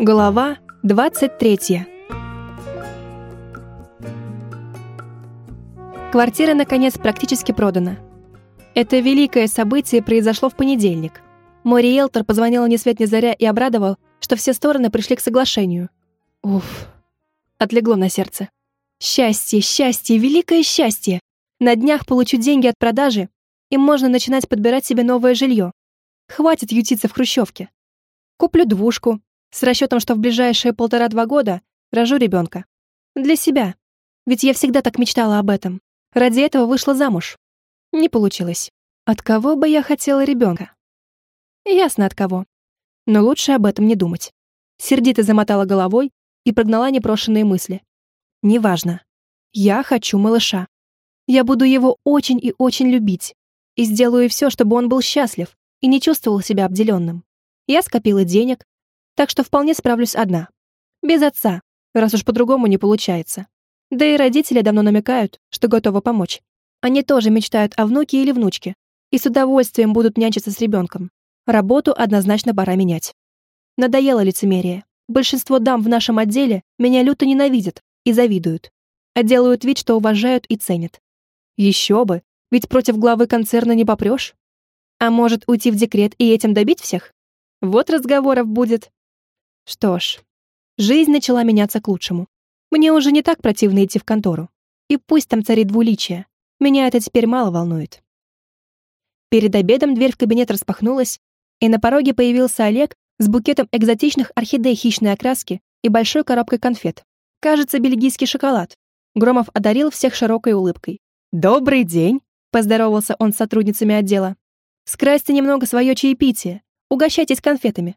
Глава 23 Квартира, наконец, практически продана. Это великое событие произошло в понедельник. Мой риэлтор позвонил ни свет ни заря и обрадовал, что все стороны пришли к соглашению. Уф. Отлегло на сердце. Счастье, счастье, великое счастье! На днях получу деньги от продажи, и можно начинать подбирать себе новое жилье. Хватит ютиться в хрущевке. Куплю двушку, с расчетом, что в ближайшие полтора-два года рожу ребенка. Для себя. Ведь я всегда так мечтала об этом. Ради этого вышла замуж. Не получилось. От кого бы я хотела ребенка? Ясно от кого. Но лучше об этом не думать. Сердито замотала головой и прогнала непрошенные мысли. Неважно. Я хочу малыша. Я буду его очень и очень любить. И сделаю все, чтобы он был счастлив и не чувствовал себя обделенным. Я скопила денег, так что вполне справлюсь одна. Без отца, раз уж по-другому не получается. Да и родители давно намекают, что готовы помочь. Они тоже мечтают о внуке или внучке и с удовольствием будут нянчиться с ребенком. Работу однозначно пора менять. Надоело лицемерие. Большинство дам в нашем отделе меня люто ненавидят и завидуют, а делают вид, что уважают и ценят. Еще бы, ведь против главы концерна не попрешь. А может, уйти в декрет и этим добить всех? Вот разговоров будет. Что ж, жизнь начала меняться к лучшему. Мне уже не так противно идти в контору. И пусть там царит двуличие, меня это теперь мало волнует. Перед обедом дверь в кабинет распахнулась, и на пороге появился Олег с букетом экзотичных орхидей хищной окраски и большой коробкой конфет. Кажется, бельгийский шоколад. Громов одарил всех широкой улыбкой. «Добрый день!» — поздоровался он с сотрудницами отдела. «Скрасьте немного свое чаепитие. Угощайтесь конфетами».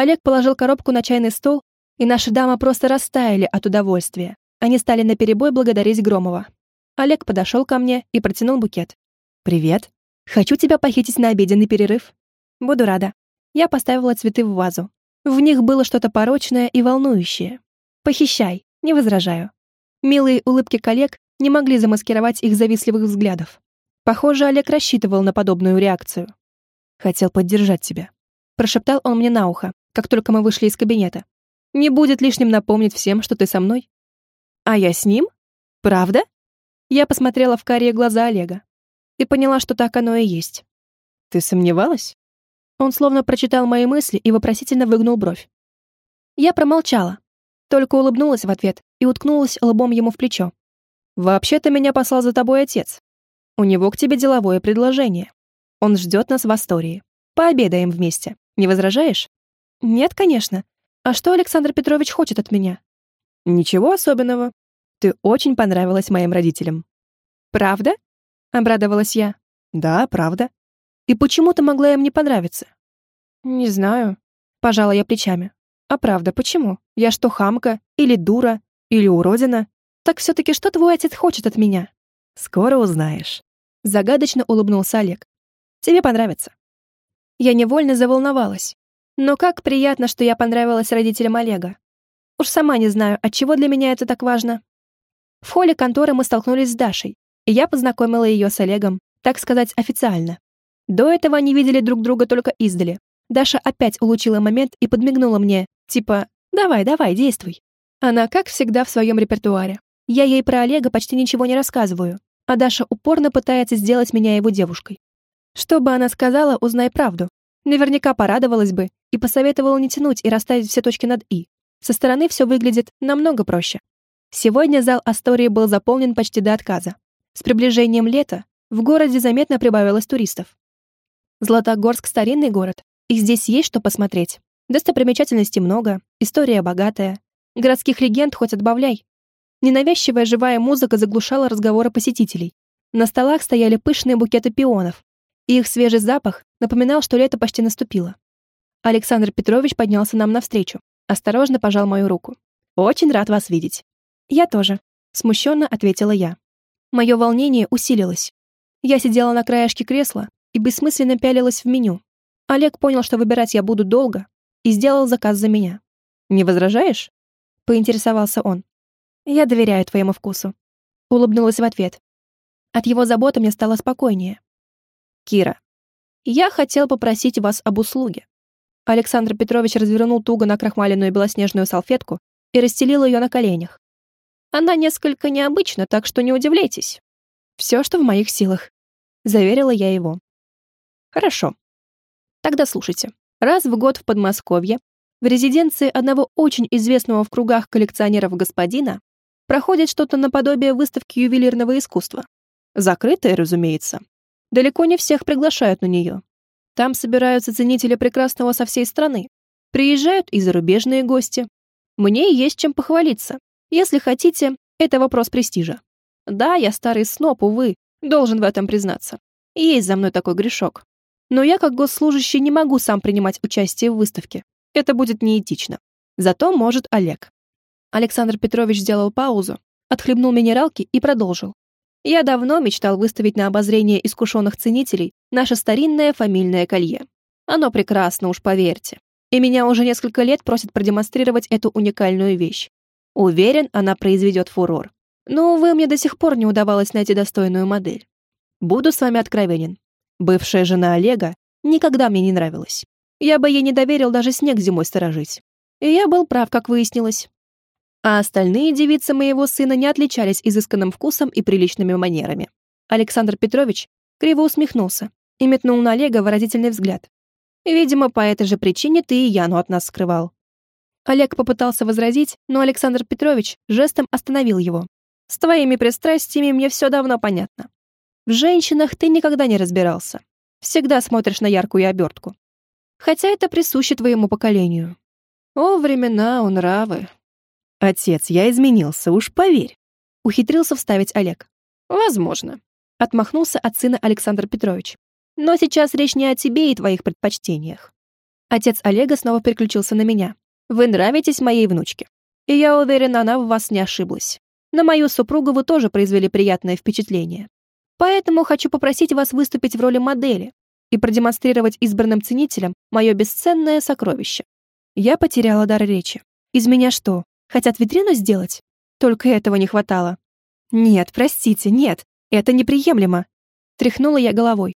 Олег положил коробку на чайный стол, и наши дамы просто растаяли от удовольствия. Они стали наперебой благодарить Громова. Олег подошел ко мне и протянул букет. «Привет. Хочу тебя похитить на обеденный перерыв. Буду рада». Я поставила цветы в вазу. В них было что-то порочное и волнующее. «Похищай, не возражаю». Милые улыбки коллег не могли замаскировать их завистливых взглядов. Похоже, Олег рассчитывал на подобную реакцию. «Хотел поддержать тебя», — прошептал он мне на ухо, как только мы вышли из кабинета. «Не будет лишним напомнить всем, что ты со мной». «А я с ним? Правда?» Я посмотрела в карие глаза Олега и поняла, что так оно и есть. «Ты сомневалась?» Он словно прочитал мои мысли и вопросительно выгнул бровь. Я промолчала, только улыбнулась в ответ и уткнулась лбом ему в плечо. «Вообще-то меня послал за тобой отец. У него к тебе деловое предложение. Он ждет нас в Астории. Пообедаем вместе. Не возражаешь?» «Нет, конечно. А что Александр Петрович хочет от меня?» «Ничего особенного. Ты очень понравилась моим родителям». «Правда?» — обрадовалась я. «Да, правда. И почему ты могла им не понравиться?» «Не знаю», — пожала я плечами. «А правда, почему? Я что, хамка? Или дура? Или уродина? Так все-таки что твой отец хочет от меня?» «Скоро узнаешь», — загадочно улыбнулся Олег. «Тебе понравится». Я невольно заволновалась. Но как приятно, что я понравилась родителям Олега. Уж сама не знаю, от чего для меня это так важно. В холле конторы мы столкнулись с Дашей, и я познакомила ее с Олегом, так сказать, официально. До этого они видели друг друга только издали. Даша опять улучила момент и подмигнула мне, типа «давай, давай, действуй». Она, как всегда, в своем репертуаре. Я ей про Олега почти ничего не рассказываю, а Даша упорно пытается сделать меня его девушкой. Что бы она сказала, узнай правду. Наверняка порадовалась бы и посоветовала не тянуть и расставить все точки над «и». Со стороны все выглядит намного проще. Сегодня зал Астории был заполнен почти до отказа. С приближением лета в городе заметно прибавилось туристов. Златогорск — старинный город, и здесь есть что посмотреть. Достопримечательностей много, история богатая. Городских легенд хоть отбавляй. Ненавязчивая живая музыка заглушала разговоры посетителей. На столах стояли пышные букеты пионов, их свежий запах напоминал, что лето почти наступило. Александр Петрович поднялся нам навстречу, осторожно пожал мою руку. «Очень рад вас видеть». «Я тоже», — смущенно ответила я. Мое волнение усилилось. Я сидела на краешке кресла и бессмысленно пялилась в меню. Олег понял, что выбирать я буду долго, и сделал заказ за меня. «Не возражаешь?» — поинтересовался он. «Я доверяю твоему вкусу», — улыбнулась в ответ. От его заботы мне стало спокойнее. «Кира, я хотел попросить вас об услуге. Александр Петрович развернул туго накрахмаленную белоснежную салфетку и расстелил ее на коленях. Она несколько необычна, так что не удивляйтесь. Все, что в моих силах, заверила я его. Хорошо. Тогда слушайте. Раз в год в Подмосковье, в резиденции одного очень известного в кругах коллекционеров господина, проходит что-то наподобие выставки ювелирного искусства. Закрытая, разумеется. Далеко не всех приглашают на нее. Там собираются ценители прекрасного со всей страны. Приезжают и зарубежные гости. Мне есть чем похвалиться. Если хотите, это вопрос престижа. Да, я старый сноб, увы, должен в этом признаться. Есть за мной такой грешок. Но я, как госслужащий, не могу сам принимать участие в выставке. Это будет неэтично. Зато может Олег. Александр Петрович сделал паузу, отхлебнул минералки и продолжил. Я давно мечтал выставить на обозрение искушенных ценителей наше старинное фамильное колье. Оно прекрасно, уж поверьте. И меня уже несколько лет просят продемонстрировать эту уникальную вещь. Уверен, она произведет фурор. Но, увы, мне до сих пор не удавалось найти достойную модель. Буду с вами откровенен. Бывшая жена Олега никогда мне не нравилась. Я бы ей не доверил даже снег зимой сторожить. И я был прав, как выяснилось. А остальные девицы моего сына не отличались изысканным вкусом и приличными манерами. Александр Петрович криво усмехнулся и метнул на Олега выразительный взгляд. «Видимо, по этой же причине ты и Яну от нас скрывал». Олег попытался возразить, но Александр Петрович жестом остановил его. «С твоими пристрастиями мне все давно понятно. В женщинах ты никогда не разбирался. Всегда смотришь на яркую обертку. Хотя это присуще твоему поколению. О, времена, он нравы, «Отец, я изменился, уж поверь», — ухитрился вставить Олег. «Возможно», — отмахнулся от сына Александр Петрович. «Но сейчас речь не о тебе и твоих предпочтениях». Отец Олега снова переключился на меня. «Вы нравитесь моей внучке. И я уверен, она в вас не ошиблась. На мою супругу вы тоже произвели приятное впечатление. Поэтому хочу попросить вас выступить в роли модели и продемонстрировать избранным ценителям мое бесценное сокровище». Я потеряла дар речи. Из меня что, Хотят витрину сделать? Только этого не хватало. Нет, простите, нет, это неприемлемо. Тряхнула я головой.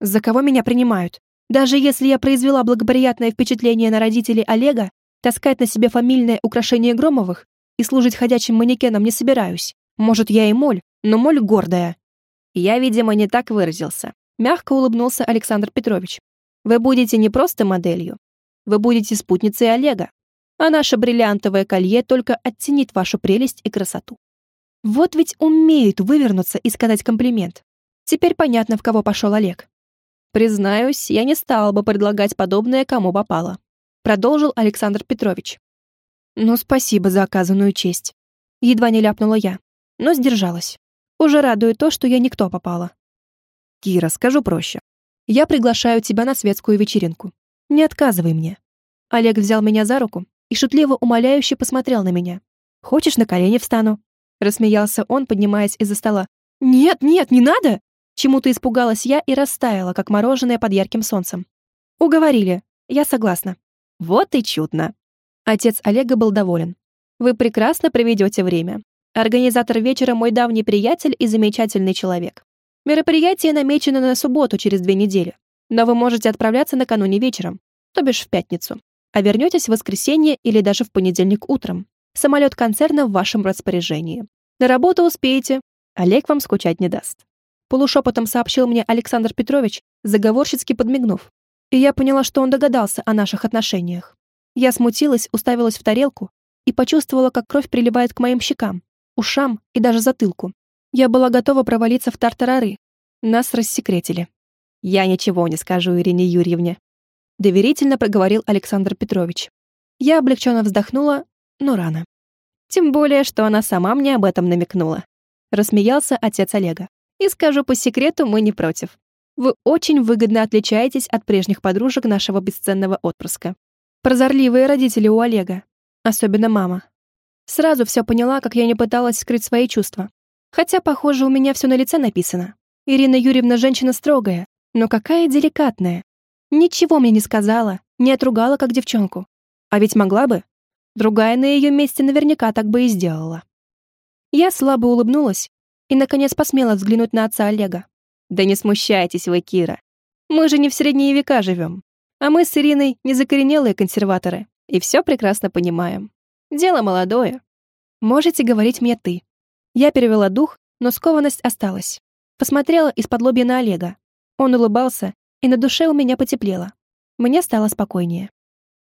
За кого меня принимают? Даже если я произвела благоприятное впечатление на родителей Олега, таскать на себе фамильное украшение Громовых и служить ходячим манекеном не собираюсь. Может, я и моль, но моль гордая. Я, видимо, не так выразился. Мягко улыбнулся Александр Петрович. Вы будете не просто моделью. Вы будете спутницей Олега а наше бриллиантовое колье только оттенит вашу прелесть и красоту. Вот ведь умеют вывернуться и сказать комплимент. Теперь понятно, в кого пошел Олег. Признаюсь, я не стала бы предлагать подобное кому попало. Продолжил Александр Петрович. Ну, спасибо за оказанную честь. Едва не ляпнула я, но сдержалась. Уже радует то, что я никто попала. Кира, скажу проще. Я приглашаю тебя на светскую вечеринку. Не отказывай мне. Олег взял меня за руку и шутливо умоляюще посмотрел на меня. «Хочешь, на колени встану?» Рассмеялся он, поднимаясь из-за стола. «Нет, нет, не надо!» Чему-то испугалась я и растаяла, как мороженое под ярким солнцем. «Уговорили. Я согласна». «Вот и чудно!» Отец Олега был доволен. «Вы прекрасно проведете время. Организатор вечера мой давний приятель и замечательный человек. Мероприятие намечено на субботу через две недели, но вы можете отправляться накануне вечером, то бишь в пятницу а вернетесь в воскресенье или даже в понедельник утром. Самолет концерна в вашем распоряжении. На работу успеете, Олег вам скучать не даст. Полушепотом сообщил мне Александр Петрович, заговорщицки подмигнув. И я поняла, что он догадался о наших отношениях. Я смутилась, уставилась в тарелку и почувствовала, как кровь приливает к моим щекам, ушам и даже затылку. Я была готова провалиться в тартарары. Нас рассекретили. Я ничего не скажу Ирине Юрьевне доверительно проговорил Александр Петрович. Я облегченно вздохнула, но рано. Тем более, что она сама мне об этом намекнула. Рассмеялся отец Олега. И скажу по секрету, мы не против. Вы очень выгодно отличаетесь от прежних подружек нашего бесценного отпрыска. Прозорливые родители у Олега. Особенно мама. Сразу все поняла, как я не пыталась скрыть свои чувства. Хотя, похоже, у меня все на лице написано. Ирина Юрьевна женщина строгая, но какая деликатная. Ничего мне не сказала, не отругала, как девчонку. А ведь могла бы. Другая на ее месте наверняка так бы и сделала. Я слабо улыбнулась и, наконец, посмела взглянуть на отца Олега. «Да не смущайтесь вы, Кира. Мы же не в средние века живем. А мы с Ириной не закоренелые консерваторы, и все прекрасно понимаем. Дело молодое. Можете говорить мне «ты». Я перевела дух, но скованность осталась. Посмотрела из-под лобья на Олега. Он улыбался, и на душе у меня потеплело. Мне стало спокойнее.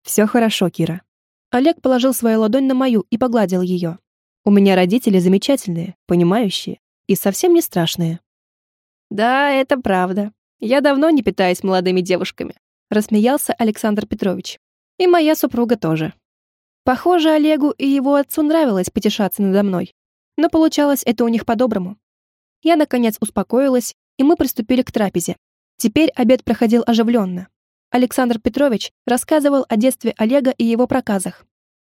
«Все хорошо, Кира». Олег положил свою ладонь на мою и погладил ее. «У меня родители замечательные, понимающие и совсем не страшные». «Да, это правда. Я давно не питаюсь молодыми девушками», рассмеялся Александр Петрович. «И моя супруга тоже». Похоже, Олегу и его отцу нравилось потешаться надо мной. Но получалось это у них по-доброму. Я, наконец, успокоилась, и мы приступили к трапезе. Теперь обед проходил оживленно. Александр Петрович рассказывал о детстве Олега и его проказах.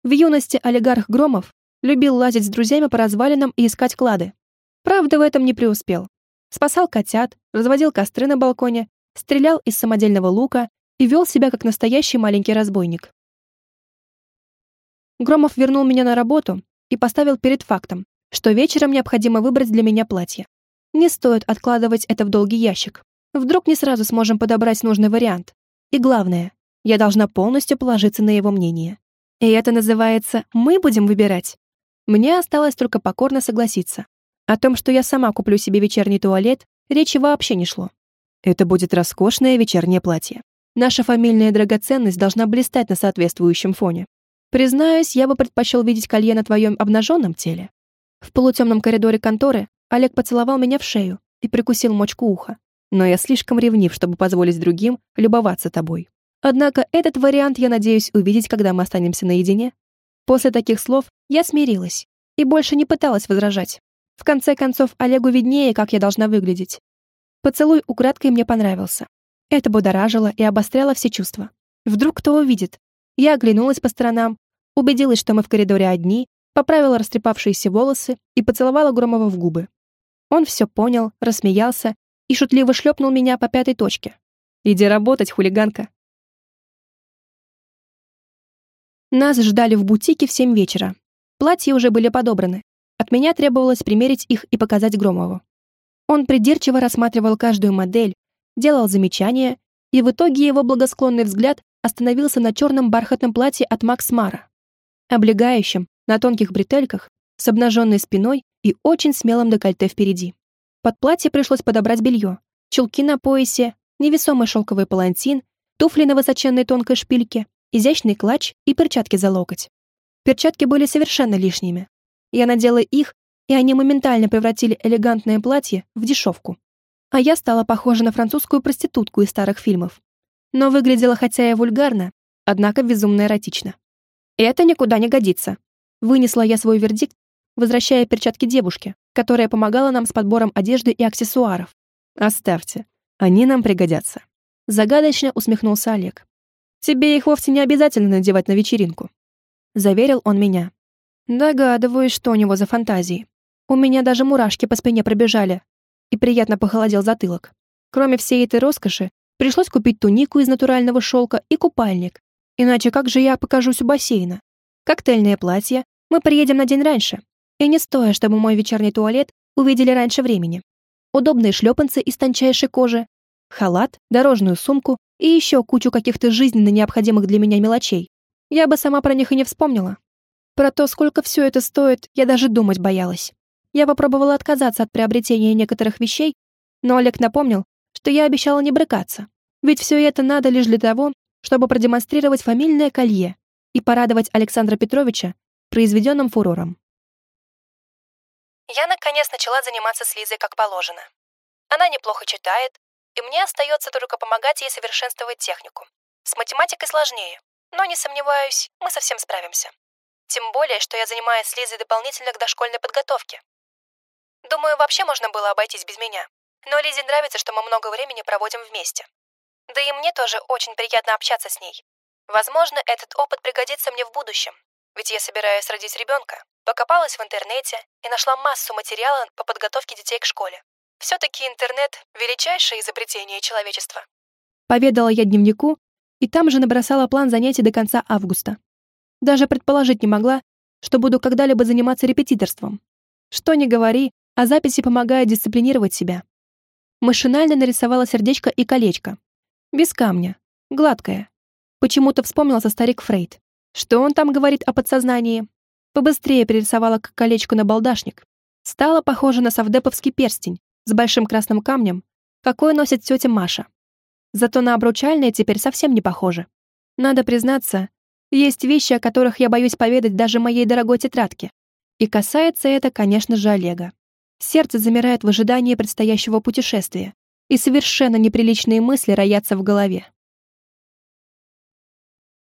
В юности олигарх Громов любил лазить с друзьями по развалинам и искать клады. Правда, в этом не преуспел. Спасал котят, разводил костры на балконе, стрелял из самодельного лука и вел себя как настоящий маленький разбойник. Громов вернул меня на работу и поставил перед фактом, что вечером необходимо выбрать для меня платье. Не стоит откладывать это в долгий ящик. Вдруг не сразу сможем подобрать нужный вариант. И главное, я должна полностью положиться на его мнение. И это называется «мы будем выбирать». Мне осталось только покорно согласиться. О том, что я сама куплю себе вечерний туалет, речи вообще не шло. Это будет роскошное вечернее платье. Наша фамильная драгоценность должна блистать на соответствующем фоне. Признаюсь, я бы предпочел видеть колье на твоем обнаженном теле. В полутемном коридоре конторы Олег поцеловал меня в шею и прикусил мочку уха. Но я слишком ревнив, чтобы позволить другим любоваться тобой. Однако этот вариант я надеюсь увидеть, когда мы останемся наедине. После таких слов я смирилась и больше не пыталась возражать. В конце концов, Олегу виднее, как я должна выглядеть. Поцелуй украдкой мне понравился. Это будоражило и обостряло все чувства. Вдруг кто увидит? Я оглянулась по сторонам, убедилась, что мы в коридоре одни, поправила растрепавшиеся волосы и поцеловала Громова в губы. Он все понял, рассмеялся и шутливо шлепнул меня по пятой точке. «Иди работать, хулиганка!» Нас ждали в бутике в семь вечера. Платья уже были подобраны. От меня требовалось примерить их и показать Громову. Он придирчиво рассматривал каждую модель, делал замечания, и в итоге его благосклонный взгляд остановился на черном бархатном платье от Макс Мара, облегающем, на тонких бретельках, с обнаженной спиной и очень смелым декольте впереди. Под платье пришлось подобрать белье, чулки на поясе, невесомый шелковый палантин, туфли на высоченной тонкой шпильке, изящный клатч и перчатки за локоть. Перчатки были совершенно лишними. Я надела их и они моментально превратили элегантное платье в дешевку. А я стала похожа на французскую проститутку из старых фильмов. Но выглядела хотя и вульгарно, однако безумно эротично. «Это никуда не годится», — вынесла я свой вердикт, возвращая перчатки девушке, которая помогала нам с подбором одежды и аксессуаров. «Оставьте, они нам пригодятся», — загадочно усмехнулся Олег. «Тебе их вовсе не обязательно надевать на вечеринку», — заверил он меня. Догадываюсь, что у него за фантазии. У меня даже мурашки по спине пробежали, и приятно похолодел затылок. Кроме всей этой роскоши, пришлось купить тунику из натурального шелка и купальник. Иначе как же я покажусь у бассейна? Коктейльное платье, мы приедем на день раньше. И не стоя, чтобы мой вечерний туалет увидели раньше времени. Удобные шлепанцы из тончайшей кожи, халат, дорожную сумку и еще кучу каких-то жизненно необходимых для меня мелочей. Я бы сама про них и не вспомнила. Про то, сколько все это стоит, я даже думать боялась. Я попробовала отказаться от приобретения некоторых вещей, но Олег напомнил, что я обещала не брыкаться. Ведь все это надо лишь для того, чтобы продемонстрировать фамильное колье и порадовать Александра Петровича произведенным фурором. Я, наконец, начала заниматься с Лизой как положено. Она неплохо читает, и мне остается только помогать ей совершенствовать технику. С математикой сложнее, но, не сомневаюсь, мы совсем справимся. Тем более, что я занимаюсь с Лизой дополнительно к дошкольной подготовке. Думаю, вообще можно было обойтись без меня. Но Лизе нравится, что мы много времени проводим вместе. Да и мне тоже очень приятно общаться с ней. Возможно, этот опыт пригодится мне в будущем. Ведь я собираюсь родить ребенка. Покопалась в интернете и нашла массу материала по подготовке детей к школе. Все-таки интернет — величайшее изобретение человечества. Поведала я дневнику, и там же набросала план занятий до конца августа. Даже предположить не могла, что буду когда-либо заниматься репетиторством. Что ни говори, а записи помогают дисциплинировать себя. Машинально нарисовала сердечко и колечко. Без камня. Гладкое. Почему-то вспомнился старик Фрейд. Что он там говорит о подсознании? Побыстрее перерисовала к колечку на балдашник. Стала похожа на совдеповский перстень с большим красным камнем, какой носит тетя Маша. Зато на обручальное теперь совсем не похоже. Надо признаться, есть вещи, о которых я боюсь поведать даже моей дорогой тетрадке. И касается это, конечно же, Олега. Сердце замирает в ожидании предстоящего путешествия, и совершенно неприличные мысли роятся в голове.